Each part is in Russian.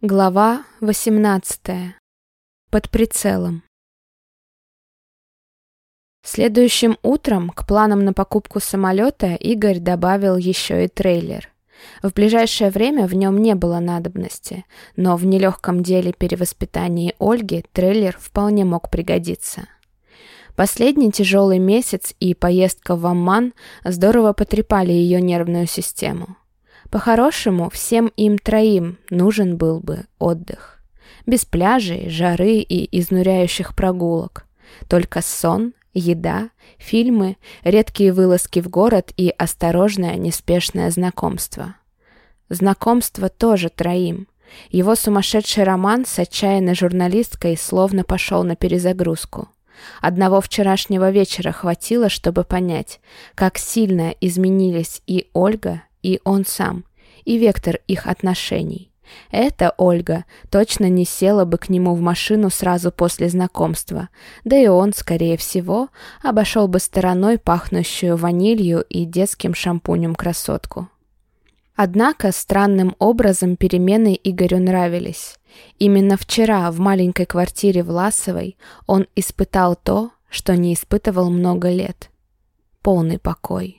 Глава 18. Под прицелом. Следующим утром к планам на покупку самолета Игорь добавил еще и трейлер. В ближайшее время в нем не было надобности, но в нелегком деле перевоспитания Ольги трейлер вполне мог пригодиться. Последний тяжелый месяц и поездка в Амман здорово потрепали ее нервную систему. По-хорошему, всем им троим нужен был бы отдых. Без пляжей, жары и изнуряющих прогулок. Только сон, еда, фильмы, редкие вылазки в город и осторожное, неспешное знакомство. Знакомство тоже троим. Его сумасшедший роман с отчаянной журналисткой словно пошел на перезагрузку. Одного вчерашнего вечера хватило, чтобы понять, как сильно изменились и Ольга, и он сам, и вектор их отношений. Эта Ольга точно не села бы к нему в машину сразу после знакомства, да и он, скорее всего, обошел бы стороной пахнущую ванилью и детским шампунем красотку. Однако странным образом перемены Игорю нравились. Именно вчера в маленькой квартире Власовой он испытал то, что не испытывал много лет. Полный покой.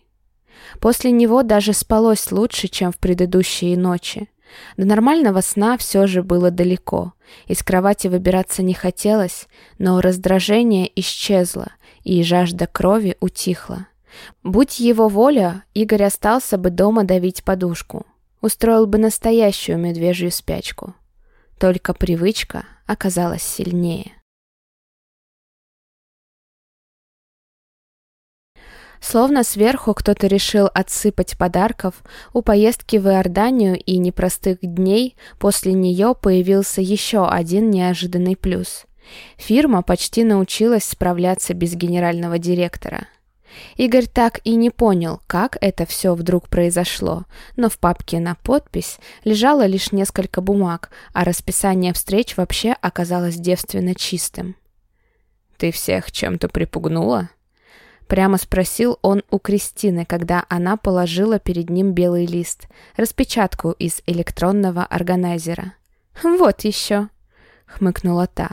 После него даже спалось лучше, чем в предыдущие ночи. До нормального сна все же было далеко. Из кровати выбираться не хотелось, но раздражение исчезло, и жажда крови утихла. Будь его воля, Игорь остался бы дома давить подушку. Устроил бы настоящую медвежью спячку. Только привычка оказалась сильнее. Словно сверху кто-то решил отсыпать подарков, у поездки в Иорданию и непростых дней после нее появился еще один неожиданный плюс. Фирма почти научилась справляться без генерального директора. Игорь так и не понял, как это все вдруг произошло, но в папке на подпись лежало лишь несколько бумаг, а расписание встреч вообще оказалось девственно чистым. «Ты всех чем-то припугнула?» Прямо спросил он у Кристины, когда она положила перед ним белый лист, распечатку из электронного органайзера. «Вот еще», — хмыкнула та.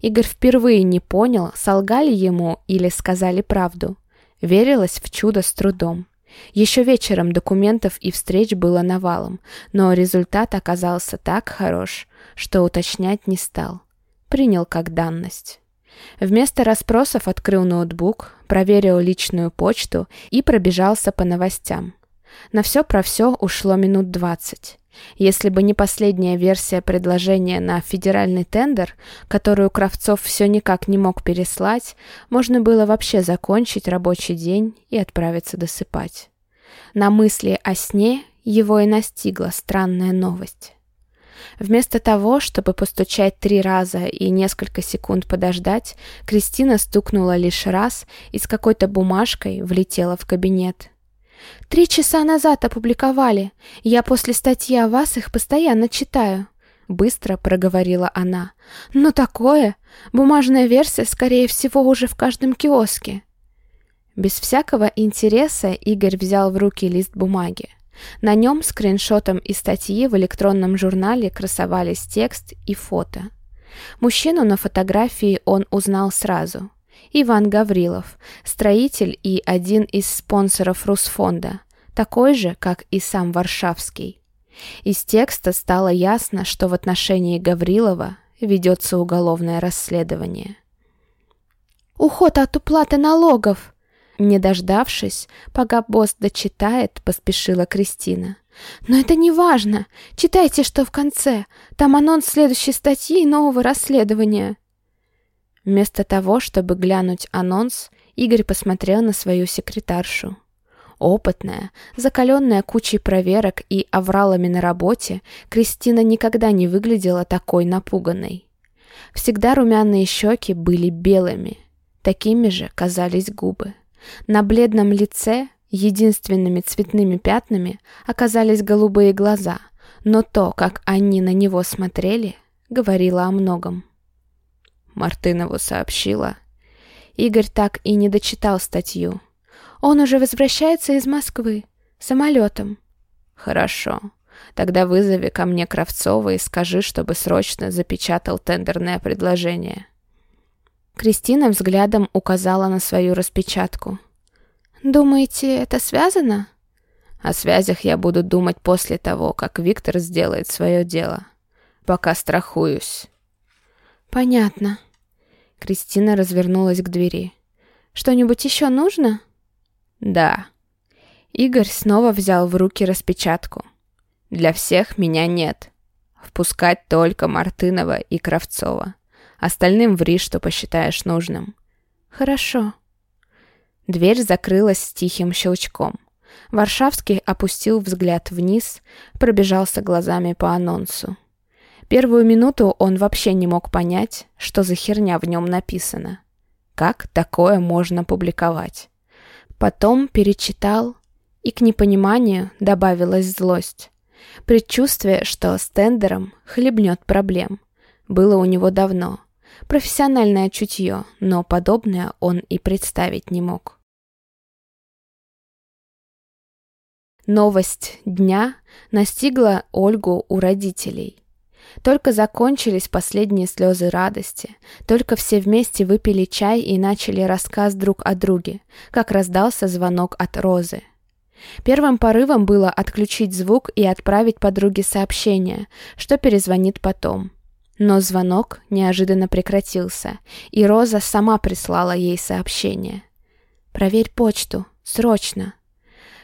Игорь впервые не понял, солгали ему или сказали правду. Верилась в чудо с трудом. Еще вечером документов и встреч было навалом, но результат оказался так хорош, что уточнять не стал. Принял как данность. Вместо расспросов открыл ноутбук, проверил личную почту и пробежался по новостям. На все про все ушло минут двадцать. Если бы не последняя версия предложения на федеральный тендер, которую Кравцов все никак не мог переслать, можно было вообще закончить рабочий день и отправиться досыпать. На мысли о сне его и настигла странная новость. Вместо того, чтобы постучать три раза и несколько секунд подождать, Кристина стукнула лишь раз и с какой-то бумажкой влетела в кабинет. «Три часа назад опубликовали. Я после статьи о вас их постоянно читаю», — быстро проговорила она. «Но такое! Бумажная версия, скорее всего, уже в каждом киоске». Без всякого интереса Игорь взял в руки лист бумаги. На нем скриншотом из статьи в электронном журнале красовались текст и фото. Мужчину на фотографии он узнал сразу. Иван Гаврилов, строитель и один из спонсоров Русфонда, такой же, как и сам Варшавский. Из текста стало ясно, что в отношении Гаврилова ведется уголовное расследование. «Уход от уплаты налогов!» Не дождавшись, пока босс дочитает, поспешила Кристина. «Но это не важно. Читайте, что в конце. Там анонс следующей статьи и нового расследования». Вместо того, чтобы глянуть анонс, Игорь посмотрел на свою секретаршу. Опытная, закаленная кучей проверок и авралами на работе, Кристина никогда не выглядела такой напуганной. Всегда румяные щеки были белыми, такими же казались губы. На бледном лице единственными цветными пятнами оказались голубые глаза, но то, как они на него смотрели, говорило о многом. Мартынову сообщила. Игорь так и не дочитал статью. Он уже возвращается из Москвы. Самолетом. Хорошо. Тогда вызови ко мне Кравцова и скажи, чтобы срочно запечатал тендерное предложение». Кристина взглядом указала на свою распечатку. «Думаете, это связано?» «О связях я буду думать после того, как Виктор сделает свое дело. Пока страхуюсь». «Понятно». Кристина развернулась к двери. «Что-нибудь еще нужно?» «Да». Игорь снова взял в руки распечатку. «Для всех меня нет. Впускать только Мартынова и Кравцова. Остальным ври, что посчитаешь нужным». «Хорошо». Дверь закрылась с тихим щелчком. Варшавский опустил взгляд вниз, пробежался глазами по анонсу. Первую минуту он вообще не мог понять, что за херня в нем написано. Как такое можно публиковать? Потом перечитал, и к непониманию добавилась злость. Предчувствие, что с тендером хлебнет проблем, было у него давно. Профессиональное чутье, но подобное он и представить не мог. Новость дня настигла Ольгу у родителей. Только закончились последние слезы радости, только все вместе выпили чай и начали рассказ друг о друге, как раздался звонок от Розы. Первым порывом было отключить звук и отправить подруге сообщение, что перезвонит потом. Но звонок неожиданно прекратился, и Роза сама прислала ей сообщение. «Проверь почту, срочно!»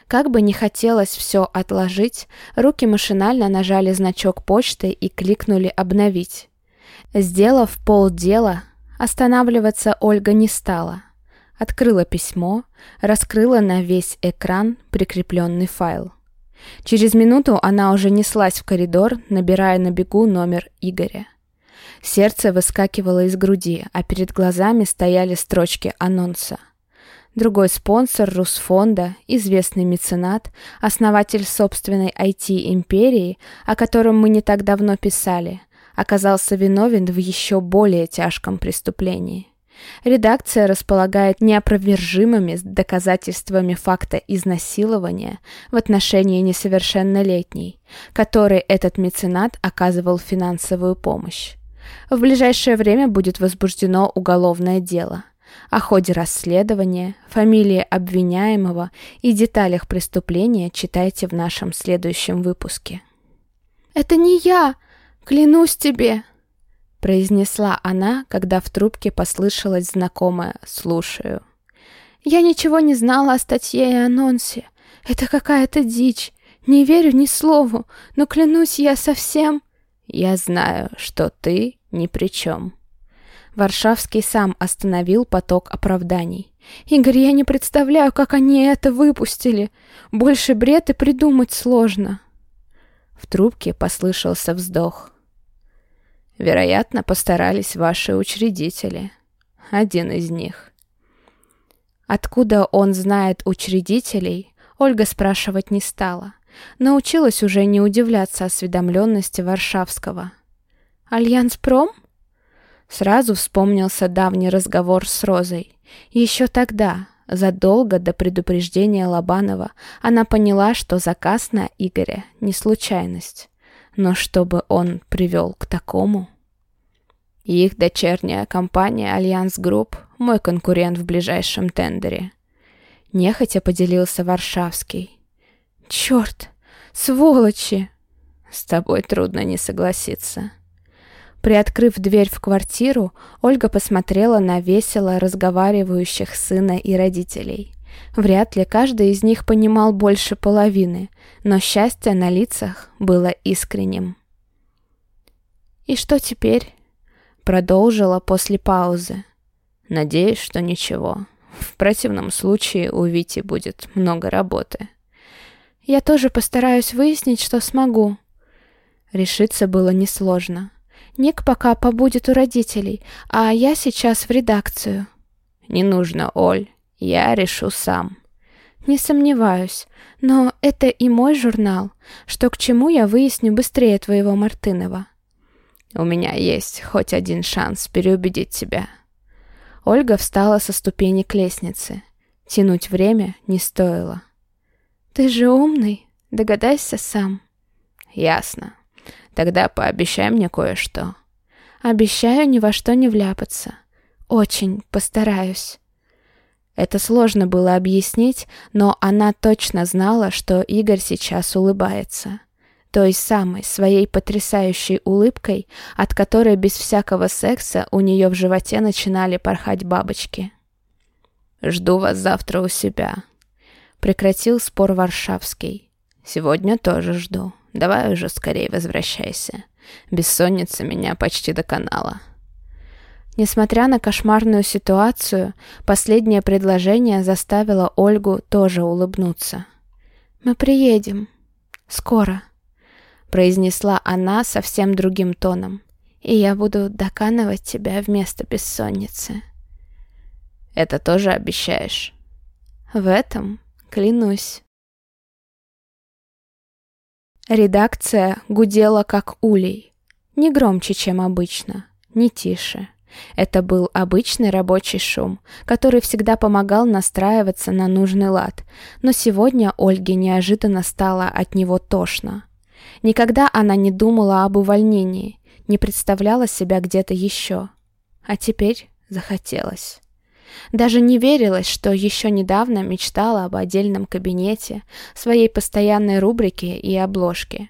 Как бы не хотелось все отложить, руки машинально нажали значок почты и кликнули «Обновить». Сделав полдела, останавливаться Ольга не стала. Открыла письмо, раскрыла на весь экран прикрепленный файл. Через минуту она уже неслась в коридор, набирая на бегу номер Игоря. Сердце выскакивало из груди, а перед глазами стояли строчки анонса – Другой спонсор Русфонда, известный меценат, основатель собственной IT-империи, о котором мы не так давно писали, оказался виновен в еще более тяжком преступлении. Редакция располагает неопровержимыми доказательствами факта изнасилования в отношении несовершеннолетней, которой этот меценат оказывал финансовую помощь. В ближайшее время будет возбуждено уголовное дело – о ходе расследования, фамилии обвиняемого и деталях преступления читайте в нашем следующем выпуске. «Это не я! Клянусь тебе!» произнесла она, когда в трубке послышалось знакомое «слушаю». «Я ничего не знала о статье и анонсе. Это какая-то дичь. Не верю ни слову, но клянусь, я совсем...» «Я знаю, что ты ни при чем», Варшавский сам остановил поток оправданий. «Игорь, я не представляю, как они это выпустили. Больше бред и придумать сложно». В трубке послышался вздох. «Вероятно, постарались ваши учредители. Один из них». Откуда он знает учредителей, Ольга спрашивать не стала. Научилась уже не удивляться осведомленности Варшавского. «Альянс Пром?» Сразу вспомнился давний разговор с Розой. Еще тогда, задолго до предупреждения Лобанова, она поняла, что заказ на Игоря не случайность. Но чтобы он привел к такому... Их дочерняя компания «Альянс Групп» — мой конкурент в ближайшем тендере. Нехотя поделился Варшавский. «Черт! Сволочи!» «С тобой трудно не согласиться». Приоткрыв дверь в квартиру, Ольга посмотрела на весело разговаривающих сына и родителей. Вряд ли каждый из них понимал больше половины, но счастье на лицах было искренним. «И что теперь?» Продолжила после паузы. «Надеюсь, что ничего. В противном случае у Вити будет много работы». «Я тоже постараюсь выяснить, что смогу». Решиться было несложно. Ник пока побудет у родителей, а я сейчас в редакцию». «Не нужно, Оль, я решу сам». «Не сомневаюсь, но это и мой журнал, что к чему я выясню быстрее твоего Мартынова». «У меня есть хоть один шанс переубедить тебя». Ольга встала со ступени к лестнице. Тянуть время не стоило. «Ты же умный, догадайся сам». ясно. Тогда пообещай мне кое-что». «Обещаю ни во что не вляпаться. Очень постараюсь». Это сложно было объяснить, но она точно знала, что Игорь сейчас улыбается. Той самой, своей потрясающей улыбкой, от которой без всякого секса у нее в животе начинали порхать бабочки. «Жду вас завтра у себя», — прекратил спор Варшавский. «Сегодня тоже жду. Давай уже скорее возвращайся. Бессонница меня почти доконала». Несмотря на кошмарную ситуацию, последнее предложение заставило Ольгу тоже улыбнуться. «Мы приедем. Скоро», — произнесла она совсем другим тоном. «И я буду доканывать тебя вместо бессонницы». «Это тоже обещаешь?» «В этом клянусь». Редакция гудела как улей. Не громче, чем обычно, не тише. Это был обычный рабочий шум, который всегда помогал настраиваться на нужный лад, но сегодня Ольге неожиданно стало от него тошно. Никогда она не думала об увольнении, не представляла себя где-то еще. А теперь захотелось. Даже не верилось, что еще недавно мечтала об отдельном кабинете, своей постоянной рубрике и обложке.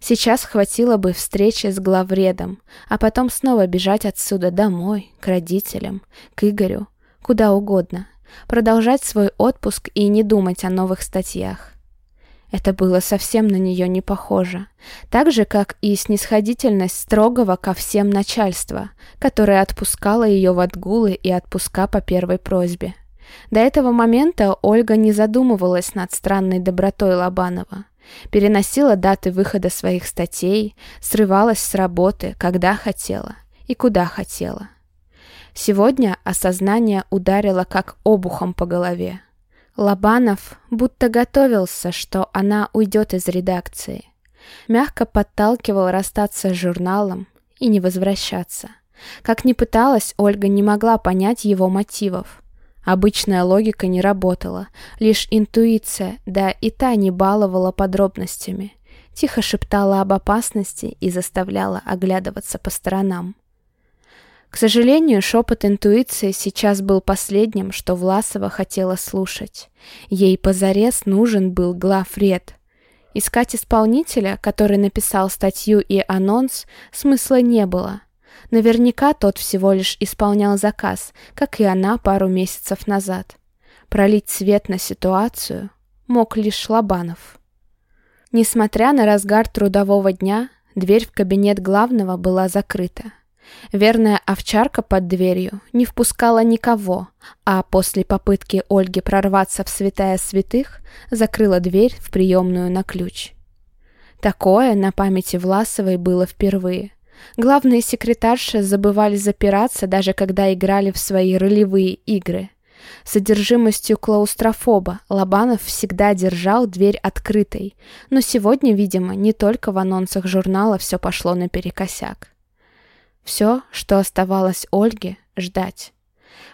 Сейчас хватило бы встречи с главредом, а потом снова бежать отсюда домой, к родителям, к Игорю, куда угодно, продолжать свой отпуск и не думать о новых статьях. Это было совсем на нее не похоже, так же, как и снисходительность строгого ко всем начальства, которое отпускало ее в отгулы и отпуска по первой просьбе. До этого момента Ольга не задумывалась над странной добротой Лобанова переносила даты выхода своих статей, срывалась с работы, когда хотела и куда хотела. Сегодня осознание ударило как обухом по голове. Лобанов будто готовился, что она уйдет из редакции. Мягко подталкивал расстаться с журналом и не возвращаться. Как ни пыталась, Ольга не могла понять его мотивов. Обычная логика не работала, лишь интуиция, да и та не баловала подробностями. Тихо шептала об опасности и заставляла оглядываться по сторонам. К сожалению, шепот интуиции сейчас был последним, что Власова хотела слушать. Ей позарез нужен был главред. Искать исполнителя, который написал статью и анонс, смысла не было — Наверняка тот всего лишь исполнял заказ, как и она пару месяцев назад. Пролить свет на ситуацию мог лишь Лобанов. Несмотря на разгар трудового дня, дверь в кабинет главного была закрыта. Верная овчарка под дверью не впускала никого, а после попытки Ольги прорваться в святая святых закрыла дверь в приемную на ключ. Такое на памяти Власовой было впервые – Главные секретарши забывали запираться, даже когда играли в свои ролевые игры. С одержимостью клаустрофоба Лобанов всегда держал дверь открытой, но сегодня, видимо, не только в анонсах журнала все пошло наперекосяк. Все, что оставалось Ольге, ждать.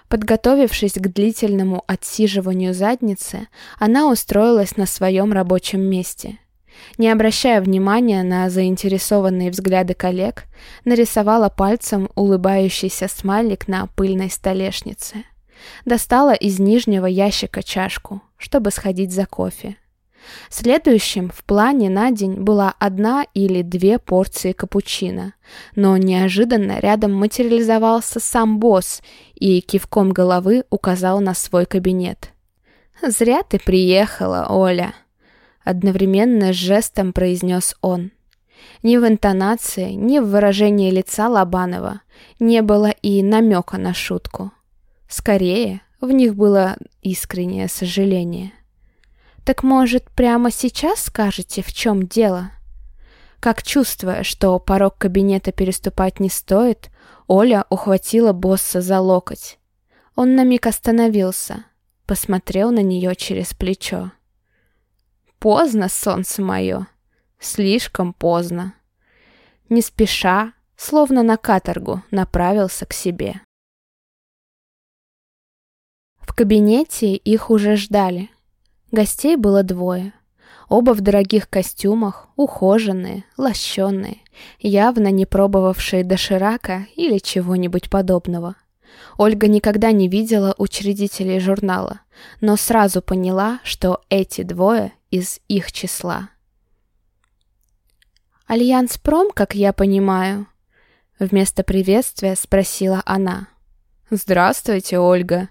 Подготовившись к длительному отсиживанию задницы, она устроилась на своем рабочем месте – не обращая внимания на заинтересованные взгляды коллег, нарисовала пальцем улыбающийся смайлик на пыльной столешнице. Достала из нижнего ящика чашку, чтобы сходить за кофе. Следующим в плане на день была одна или две порции капучино, но неожиданно рядом материализовался сам босс и кивком головы указал на свой кабинет. «Зря ты приехала, Оля», Одновременно с жестом произнес он. Ни в интонации, ни в выражении лица Лобанова не было и намека на шутку. Скорее, в них было искреннее сожаление. «Так, может, прямо сейчас скажете, в чем дело?» Как чувствуя, что порог кабинета переступать не стоит, Оля ухватила босса за локоть. Он на миг остановился, посмотрел на нее через плечо. Поздно, солнце мое. Слишком поздно. Не спеша, словно на каторгу, направился к себе. В кабинете их уже ждали. Гостей было двое. Оба в дорогих костюмах, ухоженные, лощеные, явно не пробовавшие доширака или чего-нибудь подобного. Ольга никогда не видела учредителей журнала, но сразу поняла, что эти двое из их числа. «Альянс Пром, как я понимаю?» Вместо приветствия спросила она. «Здравствуйте, Ольга!»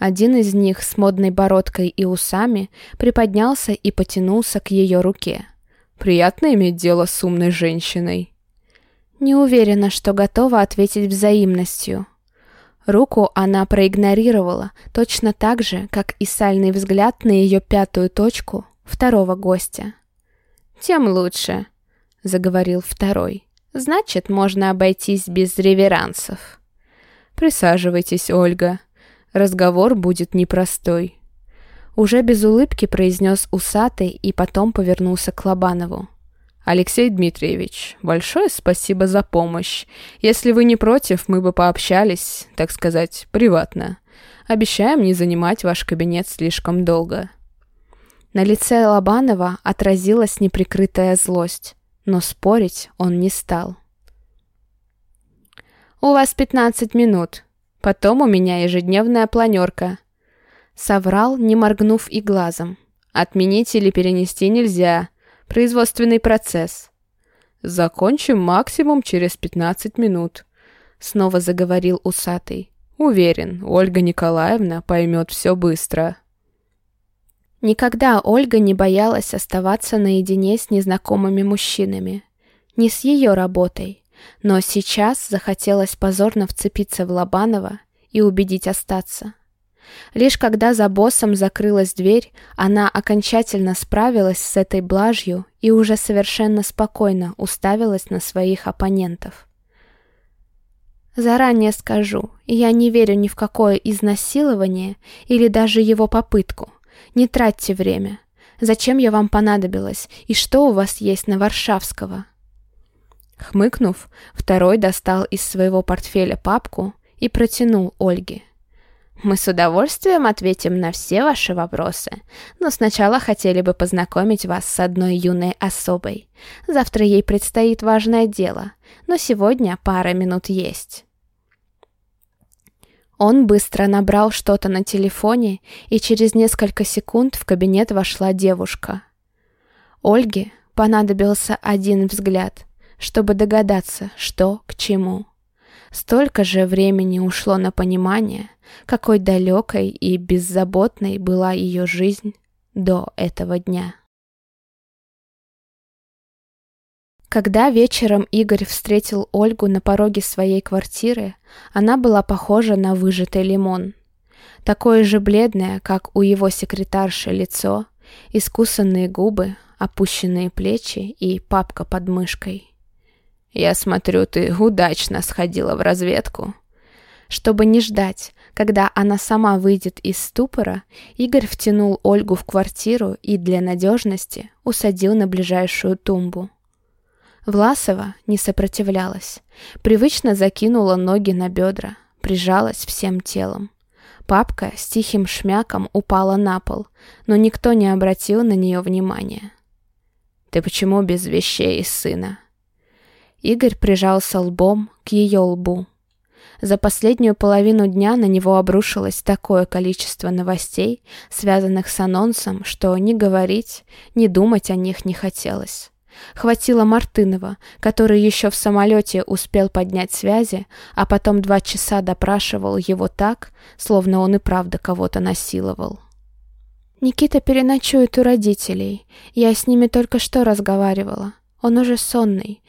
Один из них с модной бородкой и усами приподнялся и потянулся к ее руке. «Приятно иметь дело с умной женщиной». Не уверена, что готова ответить взаимностью. Руку она проигнорировала, точно так же, как и сальный взгляд на ее пятую точку второго гостя. «Тем лучше», — заговорил второй. «Значит, можно обойтись без реверансов». «Присаживайтесь, Ольга. Разговор будет непростой». Уже без улыбки произнес усатый и потом повернулся к Лобанову. «Алексей Дмитриевич, большое спасибо за помощь. Если вы не против, мы бы пообщались, так сказать, приватно. Обещаем не занимать ваш кабинет слишком долго». На лице Лобанова отразилась неприкрытая злость, но спорить он не стал. «У вас 15 минут. Потом у меня ежедневная планерка». Соврал, не моргнув и глазом. «Отменить или перенести нельзя производственный процесс. Закончим максимум через 15 минут. Снова заговорил усатый. Уверен, Ольга Николаевна поймет все быстро. Никогда Ольга не боялась оставаться наедине с незнакомыми мужчинами. Не с ее работой. Но сейчас захотелось позорно вцепиться в Лобанова и убедить остаться. Лишь когда за боссом закрылась дверь, она окончательно справилась с этой блажью и уже совершенно спокойно уставилась на своих оппонентов. Заранее скажу, я не верю ни в какое изнасилование или даже его попытку. Не тратьте время. Зачем я вам понадобилась и что у вас есть на Варшавского? Хмыкнув, второй достал из своего портфеля папку и протянул Ольге. Мы с удовольствием ответим на все ваши вопросы, но сначала хотели бы познакомить вас с одной юной особой. Завтра ей предстоит важное дело, но сегодня пара минут есть. Он быстро набрал что-то на телефоне, и через несколько секунд в кабинет вошла девушка. Ольге понадобился один взгляд, чтобы догадаться, что к чему. Столько же времени ушло на понимание, какой далекой и беззаботной была ее жизнь до этого дня. Когда вечером Игорь встретил Ольгу на пороге своей квартиры, она была похожа на выжатый лимон. Такое же бледное, как у его секретарши лицо, искусанные губы, опущенные плечи и папка под мышкой. «Я смотрю, ты удачно сходила в разведку». Чтобы не ждать, когда она сама выйдет из ступора, Игорь втянул Ольгу в квартиру и для надежности усадил на ближайшую тумбу. Власова не сопротивлялась, привычно закинула ноги на бедра, прижалась всем телом. Папка с тихим шмяком упала на пол, но никто не обратил на нее внимания. «Ты почему без вещей из сына?» Игорь прижался лбом к ее лбу. За последнюю половину дня на него обрушилось такое количество новостей, связанных с анонсом, что ни говорить, ни думать о них не хотелось. Хватило Мартынова, который еще в самолете успел поднять связи, а потом два часа допрашивал его так, словно он и правда кого-то насиловал. «Никита переночует у родителей. Я с ними только что разговаривала. Он уже сонный.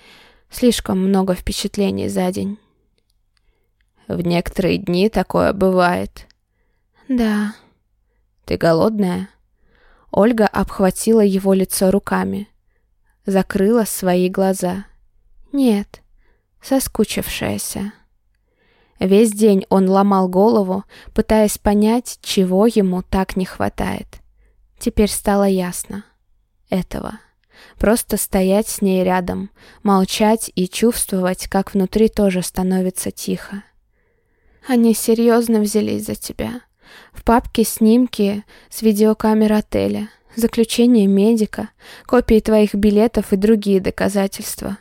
Слишком много впечатлений за день. В некоторые дни такое бывает. Да. Ты голодная? Ольга обхватила его лицо руками. Закрыла свои глаза. Нет, соскучившаяся. Весь день он ломал голову, пытаясь понять, чего ему так не хватает. Теперь стало ясно. Этого. Просто стоять с ней рядом, молчать и чувствовать, как внутри тоже становится тихо. Они серьезно взялись за тебя. В папке снимки с видеокамер отеля. заключение медика, копии твоих билетов и другие доказательства.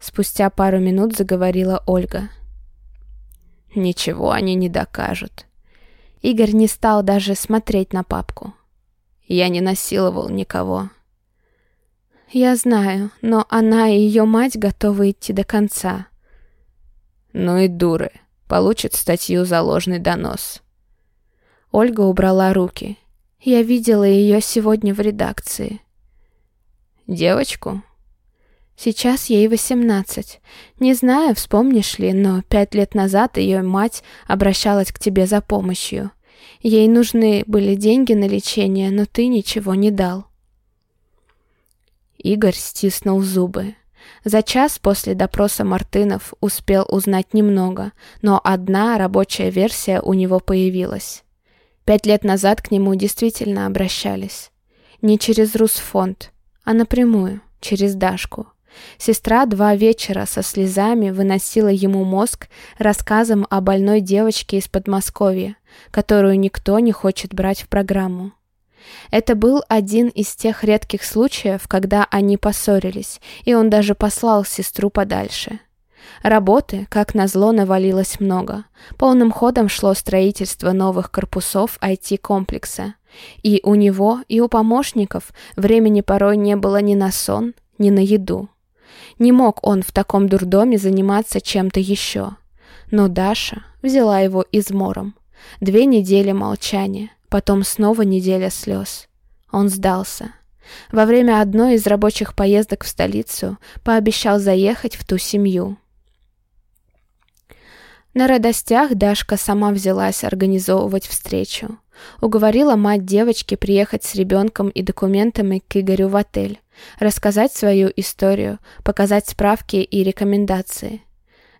Спустя пару минут заговорила Ольга. Ничего они не докажут. Игорь не стал даже смотреть на папку. Я не насиловал никого. Я знаю, но она и ее мать готовы идти до конца. Ну и дуры. Получат статью за ложный донос. Ольга убрала руки. Я видела ее сегодня в редакции. Девочку? Сейчас ей восемнадцать. Не знаю, вспомнишь ли, но пять лет назад ее мать обращалась к тебе за помощью. Ей нужны были деньги на лечение, но ты ничего не дал. Игорь стиснул зубы. За час после допроса Мартынов успел узнать немного, но одна рабочая версия у него появилась. Пять лет назад к нему действительно обращались. Не через Русфонд, а напрямую, через Дашку. Сестра два вечера со слезами выносила ему мозг рассказом о больной девочке из Подмосковья, которую никто не хочет брать в программу. Это был один из тех редких случаев, когда они поссорились, и он даже послал сестру подальше. Работы, как назло, навалилось много. Полным ходом шло строительство новых корпусов IT-комплекса. И у него, и у помощников времени порой не было ни на сон, ни на еду. Не мог он в таком дурдоме заниматься чем-то еще. Но Даша взяла его измором. Две недели молчания, потом снова неделя слез. Он сдался. Во время одной из рабочих поездок в столицу пообещал заехать в ту семью. На радостях Дашка сама взялась организовывать встречу. Уговорила мать девочки приехать с ребенком и документами к Игорю в отель, рассказать свою историю, показать справки и рекомендации.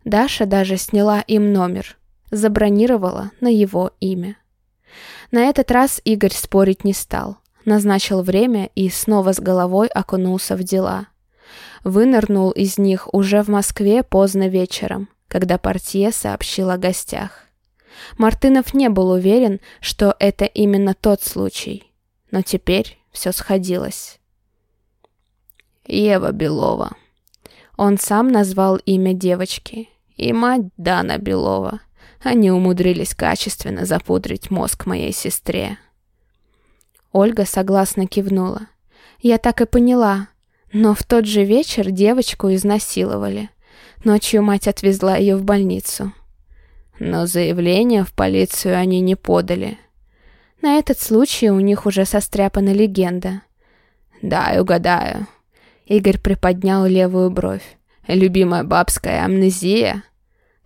Даша даже сняла им номер, забронировала на его имя. На этот раз Игорь спорить не стал, назначил время и снова с головой окунулся в дела. Вынырнул из них уже в Москве поздно вечером, когда портье сообщил о гостях. Мартынов не был уверен, что это именно тот случай, но теперь все сходилось. Ева Белова. Он сам назвал имя девочки. И мать Дана Белова. Они умудрились качественно запудрить мозг моей сестре. Ольга согласно кивнула. Я так и поняла. Но в тот же вечер девочку изнасиловали. Ночью мать отвезла ее в больницу. Но заявление в полицию они не подали. На этот случай у них уже состряпана легенда. Да, угадаю. Игорь приподнял левую бровь. Любимая бабская амнезия?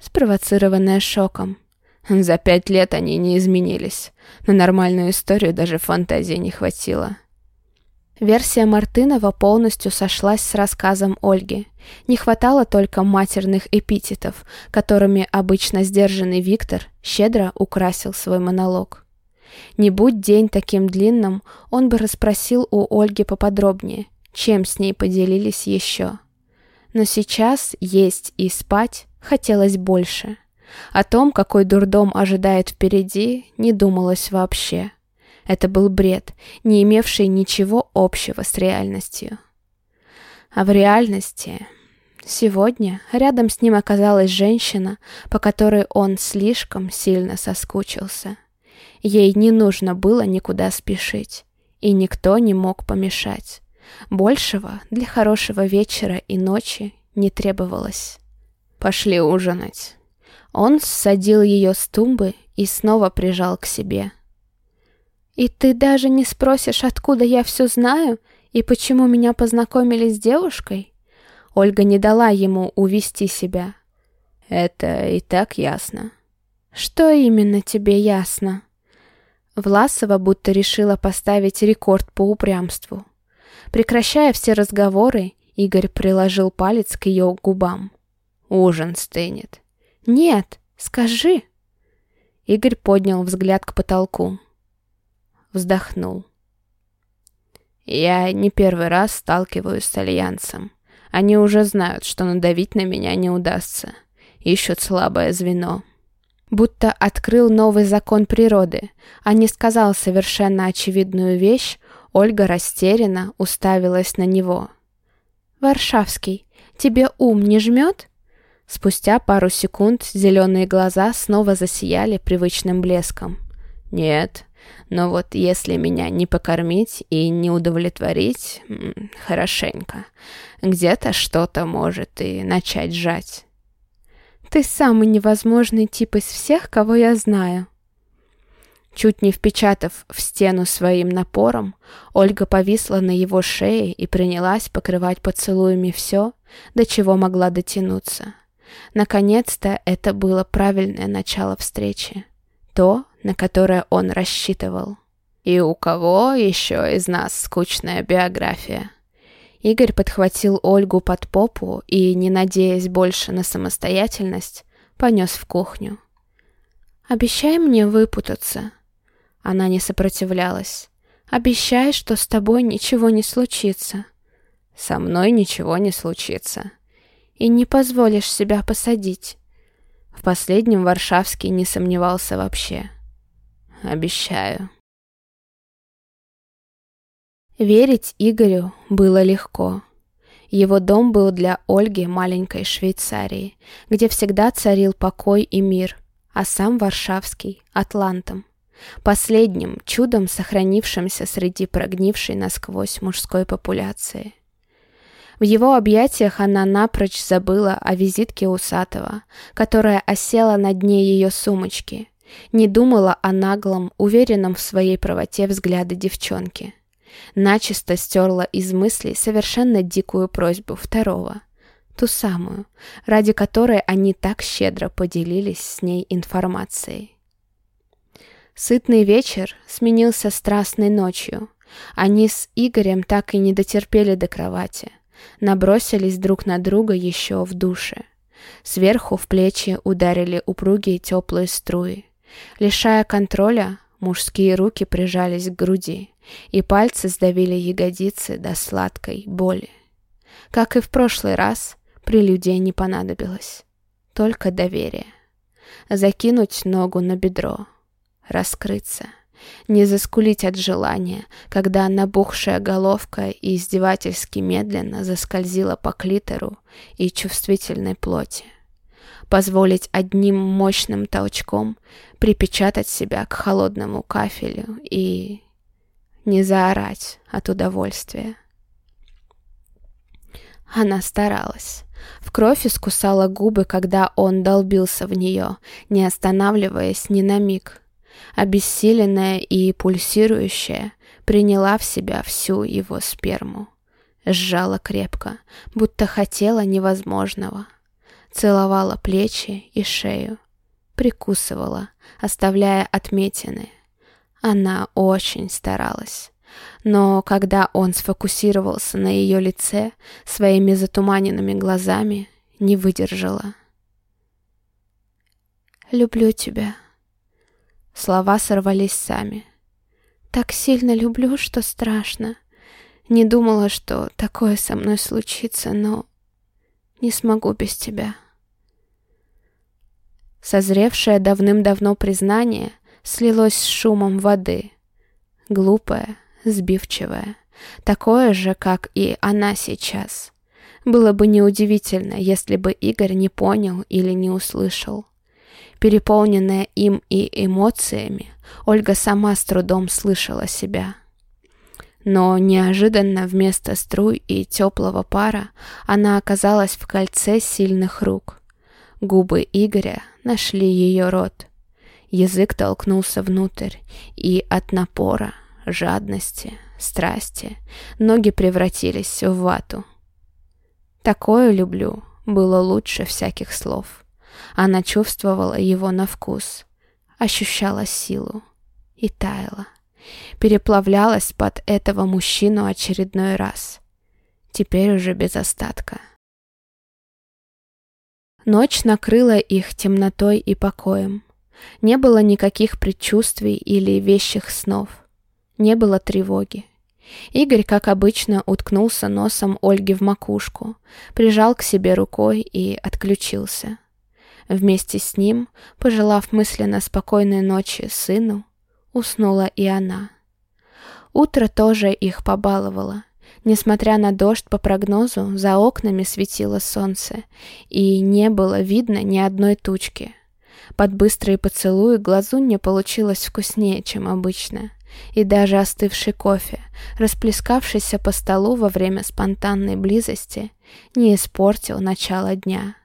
Спровоцированная шоком. За пять лет они не изменились. На нормальную историю даже фантазии не хватило. Версия Мартынова полностью сошлась с рассказом Ольги. Не хватало только матерных эпитетов, которыми обычно сдержанный Виктор щедро украсил свой монолог. Не будь день таким длинным, он бы расспросил у Ольги поподробнее, чем с ней поделились еще. Но сейчас есть и спать хотелось больше. О том, какой дурдом ожидает впереди, не думалось вообще. Это был бред, не имевший ничего общего с реальностью. А в реальности... Сегодня рядом с ним оказалась женщина, по которой он слишком сильно соскучился. Ей не нужно было никуда спешить, и никто не мог помешать. Большего для хорошего вечера и ночи не требовалось. «Пошли ужинать». Он ссадил ее с тумбы и снова прижал к себе. «И ты даже не спросишь, откуда я все знаю и почему меня познакомили с девушкой?» Ольга не дала ему увести себя. «Это и так ясно». «Что именно тебе ясно?» Власова будто решила поставить рекорд по упрямству. Прекращая все разговоры, Игорь приложил палец к ее губам. «Ужин стынет». «Нет, скажи». Игорь поднял взгляд к потолку. Вздохнул. «Я не первый раз сталкиваюсь с Альянсом. Они уже знают, что надавить на меня не удастся. Ищут слабое звено». Будто открыл новый закон природы, а не сказал совершенно очевидную вещь, Ольга растерянно уставилась на него. «Варшавский, тебе ум не жмет?» Спустя пару секунд зеленые глаза снова засияли привычным блеском. «Нет, но вот если меня не покормить и не удовлетворить хорошенько, где-то что-то может и начать жать». «Ты самый невозможный тип из всех, кого я знаю», Чуть не впечатав в стену своим напором, Ольга повисла на его шее и принялась покрывать поцелуями все, до чего могла дотянуться. Наконец-то это было правильное начало встречи. То, на которое он рассчитывал. «И у кого еще из нас скучная биография?» Игорь подхватил Ольгу под попу и, не надеясь больше на самостоятельность, понес в кухню. «Обещай мне выпутаться», она не сопротивлялась. «Обещай, что с тобой ничего не случится». «Со мной ничего не случится». «И не позволишь себя посадить». В последнем Варшавский не сомневался вообще. «Обещаю». Верить Игорю было легко. Его дом был для Ольги маленькой Швейцарии, где всегда царил покой и мир, а сам Варшавский — Атлантом последним чудом сохранившимся среди прогнившей насквозь мужской популяции. В его объятиях она напрочь забыла о визитке Усатого, которая осела на дне ее сумочки, не думала о наглом, уверенном в своей правоте взгляде девчонки. Начисто стерла из мыслей совершенно дикую просьбу второго, ту самую, ради которой они так щедро поделились с ней информацией. Сытный вечер сменился страстной ночью. Они с Игорем так и не дотерпели до кровати. Набросились друг на друга еще в душе. Сверху в плечи ударили упругие теплые струи. Лишая контроля, мужские руки прижались к груди, и пальцы сдавили ягодицы до сладкой боли. Как и в прошлый раз, прелюдия не понадобилось. Только доверие. Закинуть ногу на бедро — раскрыться, не заскулить от желания, когда набухшая головка издевательски медленно заскользила по клитору и чувствительной плоти. Позволить одним мощным толчком припечатать себя к холодному кафелю и не заорать от удовольствия. Она старалась. В кровь искусала губы, когда он долбился в нее, не останавливаясь ни на миг обессиленная и пульсирующая, приняла в себя всю его сперму. Сжала крепко, будто хотела невозможного. Целовала плечи и шею. Прикусывала, оставляя отметины. Она очень старалась. Но когда он сфокусировался на ее лице своими затуманенными глазами, не выдержала. «Люблю тебя», Слова сорвались сами. «Так сильно люблю, что страшно. Не думала, что такое со мной случится, но не смогу без тебя». Созревшее давным-давно признание слилось с шумом воды. Глупое, сбивчивое. Такое же, как и она сейчас. Было бы неудивительно, если бы Игорь не понял или не услышал. Переполненная им и эмоциями, Ольга сама с трудом слышала себя. Но неожиданно вместо струй и теплого пара она оказалась в кольце сильных рук. Губы Игоря нашли ее рот. Язык толкнулся внутрь, и от напора, жадности, страсти ноги превратились в вату. Такое люблю было лучше всяких слов. Она чувствовала его на вкус, ощущала силу и таяла. Переплавлялась под этого мужчину очередной раз. Теперь уже без остатка. Ночь накрыла их темнотой и покоем. Не было никаких предчувствий или вещих снов. Не было тревоги. Игорь, как обычно, уткнулся носом Ольги в макушку, прижал к себе рукой и отключился. Вместе с ним, пожелав мысленно спокойной ночи сыну, уснула и она. Утро тоже их побаловало. Несмотря на дождь по прогнозу, за окнами светило солнце, и не было видно ни одной тучки. Под быстрые поцелуи глазунья получилось вкуснее, чем обычно. И даже остывший кофе, расплескавшийся по столу во время спонтанной близости, не испортил начало дня.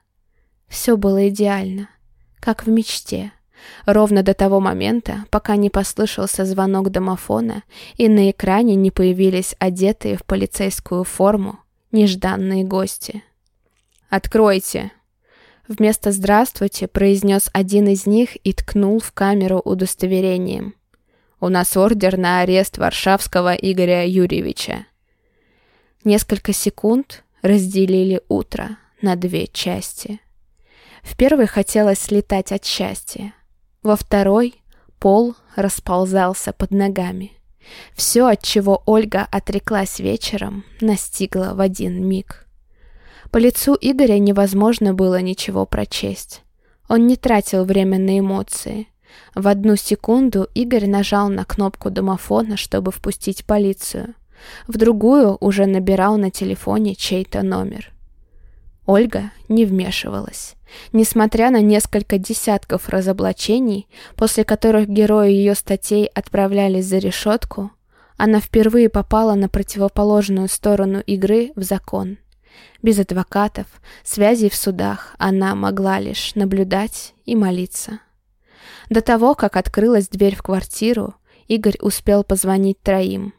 Все было идеально, как в мечте. Ровно до того момента, пока не послышался звонок домофона, и на экране не появились одетые в полицейскую форму нежданные гости. «Откройте!» Вместо «здравствуйте» произнес один из них и ткнул в камеру удостоверением. «У нас ордер на арест Варшавского Игоря Юрьевича». Несколько секунд разделили утро на две части. В первой хотелось слетать от счастья. Во второй пол расползался под ногами. Все, от чего Ольга отреклась вечером, настигло в один миг. По лицу Игоря невозможно было ничего прочесть. Он не тратил время на эмоции. В одну секунду Игорь нажал на кнопку домофона, чтобы впустить полицию. В другую уже набирал на телефоне чей-то номер. Ольга не вмешивалась. Несмотря на несколько десятков разоблачений, после которых герои ее статей отправлялись за решетку, она впервые попала на противоположную сторону игры в закон. Без адвокатов, связей в судах она могла лишь наблюдать и молиться. До того, как открылась дверь в квартиру, Игорь успел позвонить троим.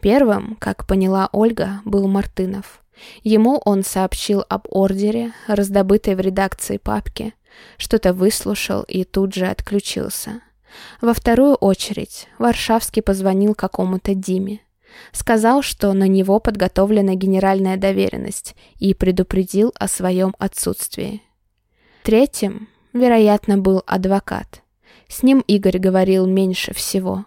Первым, как поняла Ольга, был Мартынов. Ему он сообщил об ордере, раздобытой в редакции папки, что-то выслушал и тут же отключился. Во вторую очередь Варшавский позвонил какому-то Диме. Сказал, что на него подготовлена генеральная доверенность и предупредил о своем отсутствии. Третьим, вероятно, был адвокат. С ним Игорь говорил меньше всего.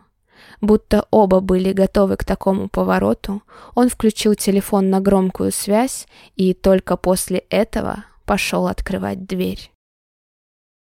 Будто оба были готовы к такому повороту, он включил телефон на громкую связь и только после этого пошел открывать дверь.